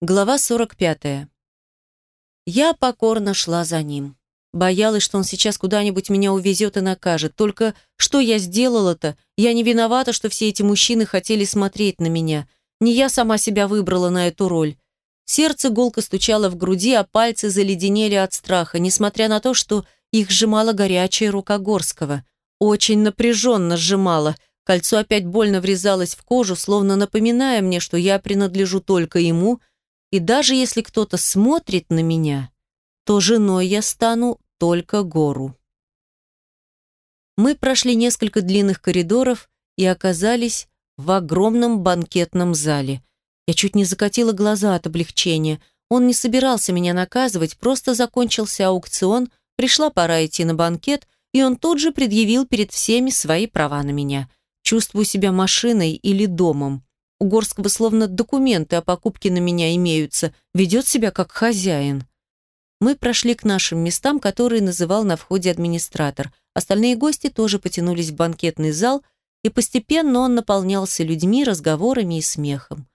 Глава 45. Я покорно шла за ним. Боялась, что он сейчас куда-нибудь меня увезет и накажет. Только что я сделала-то? Я не виновата, что все эти мужчины хотели смотреть на меня. Не я сама себя выбрала на эту роль. Сердце гулко стучало в груди, а пальцы заледенели от страха, несмотря на то, что их сжимала горячая рука Горского. Очень напряженно сжимала. Кольцо опять больно врезалось в кожу, словно напоминая мне, что я принадлежу только ему – и даже если кто-то смотрит на меня, то женой я стану только гору. Мы прошли несколько длинных коридоров и оказались в огромном банкетном зале. Я чуть не закатила глаза от облегчения. Он не собирался меня наказывать, просто закончился аукцион, пришла пора идти на банкет, и он тут же предъявил перед всеми свои права на меня. Чувствую себя машиной или домом. У Горского словно документы о покупке на меня имеются, ведет себя как хозяин. Мы прошли к нашим местам, которые называл на входе администратор. Остальные гости тоже потянулись в банкетный зал, и постепенно он наполнялся людьми, разговорами и смехом.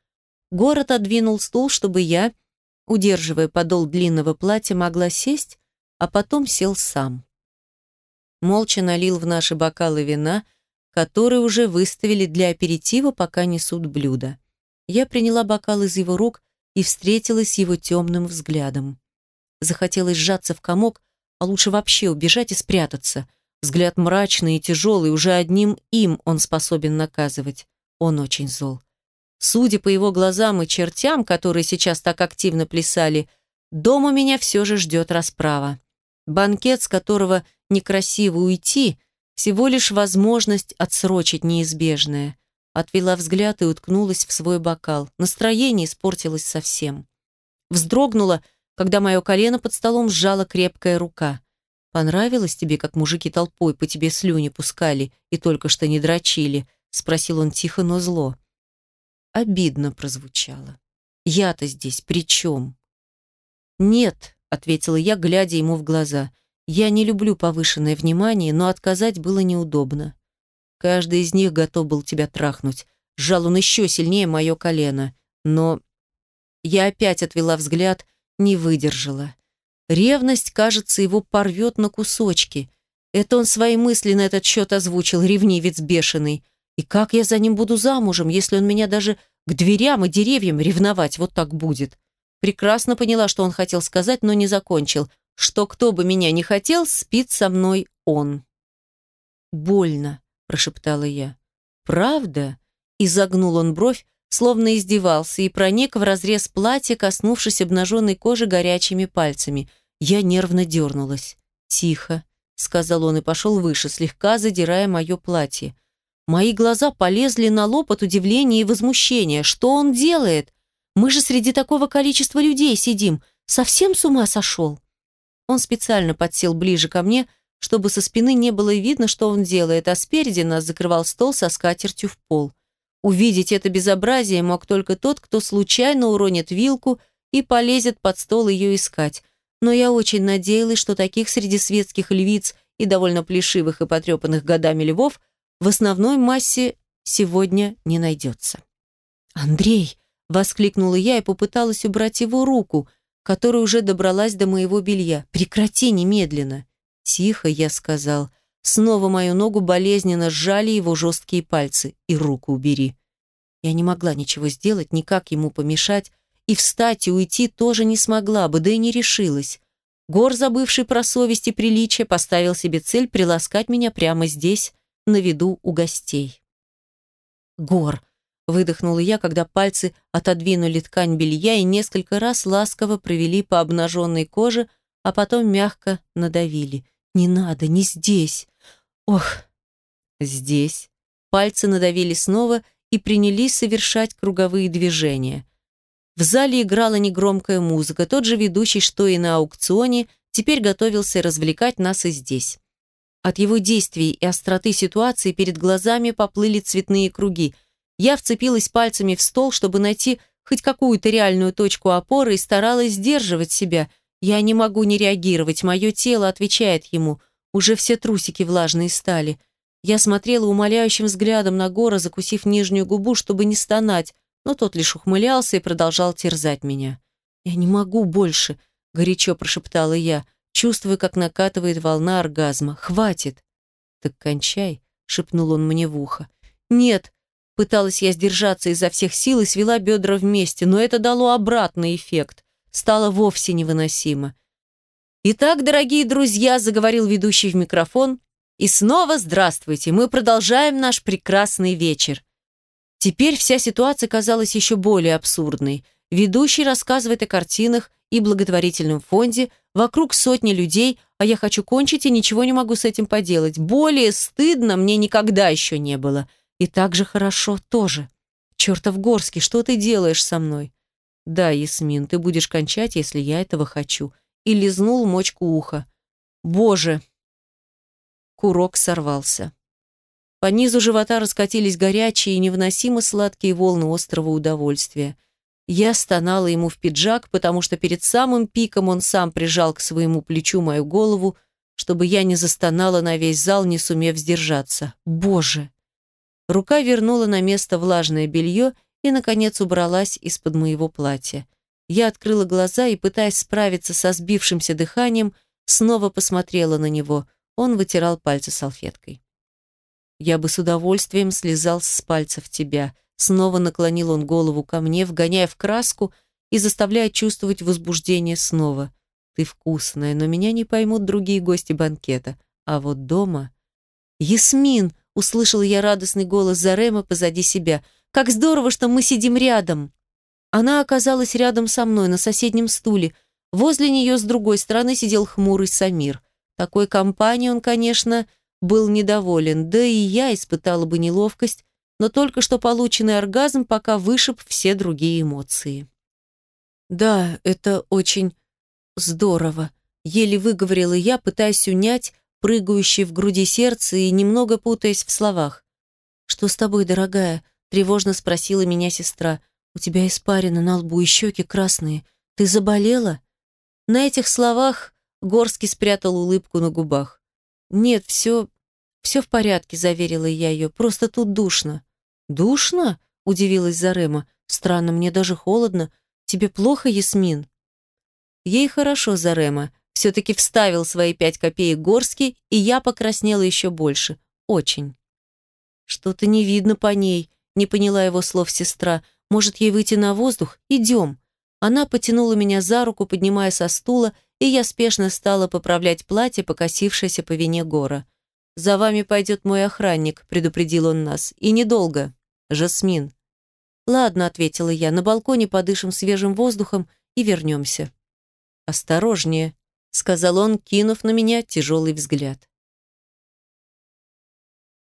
Город отдвинул стул, чтобы я, удерживая подол длинного платья, могла сесть, а потом сел сам. Молча налил в наши бокалы вина, который уже выставили для аперитива, пока несут блюда. Я приняла бокал из его рук и встретилась с его темным взглядом. Захотелось сжаться в комок, а лучше вообще убежать и спрятаться. Взгляд мрачный и тяжелый, уже одним им он способен наказывать. Он очень зол. Судя по его глазам и чертям, которые сейчас так активно плясали, дома меня все же ждет расправа. Банкет, с которого некрасиво уйти, всего лишь возможность отсрочить неизбежное. Отвела взгляд и уткнулась в свой бокал. Настроение испортилось совсем. Вздрогнула, когда мое колено под столом сжала крепкая рука. «Понравилось тебе, как мужики толпой по тебе слюни пускали и только что не дрочили?» — спросил он тихо, но зло. Обидно прозвучало. «Я-то здесь при чем?» «Нет», — ответила я, глядя ему в глаза. Я не люблю повышенное внимание, но отказать было неудобно. Каждый из них готов был тебя трахнуть. Сжал он еще сильнее мое колено. Но я опять отвела взгляд, не выдержала. Ревность, кажется, его порвет на кусочки. Это он свои мысли на этот счет озвучил, ревнивец бешеный. И как я за ним буду замужем, если он меня даже к дверям и деревьям ревновать вот так будет? Прекрасно поняла, что он хотел сказать, но не закончил – что кто бы меня не хотел, спит со мной он. «Больно», — прошептала я. «Правда?» — изогнул он бровь, словно издевался, и проник в разрез платья, коснувшись обнаженной кожи горячими пальцами. Я нервно дернулась. «Тихо», — сказал он и пошел выше, слегка задирая мое платье. Мои глаза полезли на лоб от удивления и возмущения. Что он делает? Мы же среди такого количества людей сидим. Совсем с ума сошел? Он специально подсел ближе ко мне, чтобы со спины не было видно, что он делает, а спереди нас закрывал стол со скатертью в пол. Увидеть это безобразие мог только тот, кто случайно уронит вилку и полезет под стол ее искать. Но я очень надеялась, что таких среди светских львиц и довольно плешивых и потрепанных годами львов в основной массе сегодня не найдется. «Андрей!» — воскликнула я и попыталась убрать его руку — которая уже добралась до моего белья. «Прекрати немедленно!» «Тихо», — я сказал. Снова мою ногу болезненно сжали его жесткие пальцы. «И руку убери». Я не могла ничего сделать, никак ему помешать, и встать и уйти тоже не смогла бы, да и не решилась. Гор, забывший про совесть и приличие, поставил себе цель приласкать меня прямо здесь, на виду у гостей. «Гор!» Выдохнула я, когда пальцы отодвинули ткань белья и несколько раз ласково провели по обнаженной коже, а потом мягко надавили. «Не надо, не здесь!» «Ох!» «Здесь!» Пальцы надавили снова и принялись совершать круговые движения. В зале играла негромкая музыка, тот же ведущий, что и на аукционе, теперь готовился развлекать нас и здесь. От его действий и остроты ситуации перед глазами поплыли цветные круги – я вцепилась пальцами в стол, чтобы найти хоть какую-то реальную точку опоры и старалась сдерживать себя. Я не могу не реагировать, мое тело отвечает ему. Уже все трусики влажные стали. Я смотрела умоляющим взглядом на Гора, закусив нижнюю губу, чтобы не стонать. но тот лишь ухмылялся и продолжал терзать меня. «Я не могу больше», — горячо прошептала я, чувствуя, как накатывает волна оргазма. «Хватит!» «Так кончай», — шепнул он мне в ухо. «Нет!» — пыталась я сдержаться изо всех сил и свела бедра вместе, но это дало обратный эффект. Стало вовсе невыносимо. «Итак, дорогие друзья», — заговорил ведущий в микрофон, «и снова здравствуйте, мы продолжаем наш прекрасный вечер». Теперь вся ситуация казалась еще более абсурдной. Ведущий рассказывает о картинах и благотворительном фонде, вокруг сотни людей, а я хочу кончить и ничего не могу с этим поделать. Более стыдно мне никогда еще не было. И так же хорошо тоже. Чертов Горский, что ты делаешь со мной? Да, Ясмин, ты будешь кончать, если я этого хочу. И лизнул мочку уха. Боже! Курок сорвался. По низу живота раскатились горячие и невыносимо сладкие волны острого удовольствия. Я стонала ему в пиджак, потому что перед самым пиком он сам прижал к своему плечу мою голову, чтобы я не застонала на весь зал, не сумев сдержаться. Боже! Рука вернула на место влажное белье и, наконец, убралась из-под моего платья. Я открыла глаза и, пытаясь справиться со сбившимся дыханием, снова посмотрела на него. Он вытирал пальцы салфеткой. «Я бы с удовольствием слезал с пальцев тебя», Снова наклонил он голову ко мне, вгоняя в краску и заставляя чувствовать возбуждение снова. «Ты вкусная, но меня не поймут другие гости банкета. А вот дома...» «Ясмин!» — услышал я радостный голос Зарема позади себя. «Как здорово, что мы сидим рядом!» Она оказалась рядом со мной, на соседнем стуле. Возле нее с другой стороны сидел хмурый Самир. Такой компанией он, конечно, был недоволен, да и я испытала бы неловкость, но только что полученный оргазм пока вышиб все другие эмоции. «Да, это очень здорово», — еле выговорила я, пытаясь унять прыгающее в груди сердце и немного путаясь в словах. «Что с тобой, дорогая?» — тревожно спросила меня сестра. «У тебя испарина на лбу и щеки красные. Ты заболела?» На этих словах Горский спрятал улыбку на губах. «Нет, все... все в порядке», — заверила я ее. «Просто тут душно». «Душно?» — удивилась Зарема. «Странно, мне даже холодно. Тебе плохо, Ясмин?» Ей хорошо, Зарема. Все-таки вставил свои пять копеек Горский, и я покраснела еще больше. Очень. «Что-то не видно по ней», — не поняла его слов сестра. «Может, ей выйти на воздух? Идем». Она потянула меня за руку, поднимая со стула, и я спешно стала поправлять платье, покосившееся по вине гора. «За вами пойдет мой охранник», — предупредил он нас. «И недолго. Жасмин». «Ладно», — ответила я, — «на балконе подышим свежим воздухом и вернемся». «Осторожнее», — сказал он, кинув на меня тяжелый взгляд.